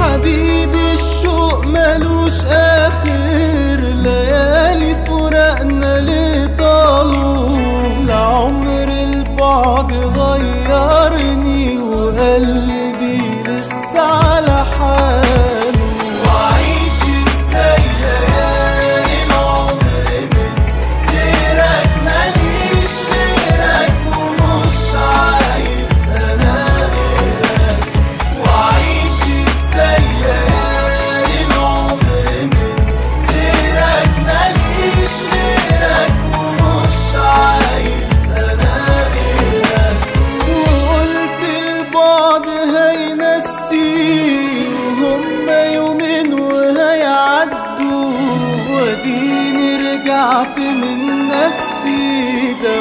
حبيبي الشوق ملوش آخر.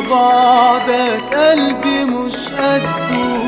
بعدك قلبي مش قده.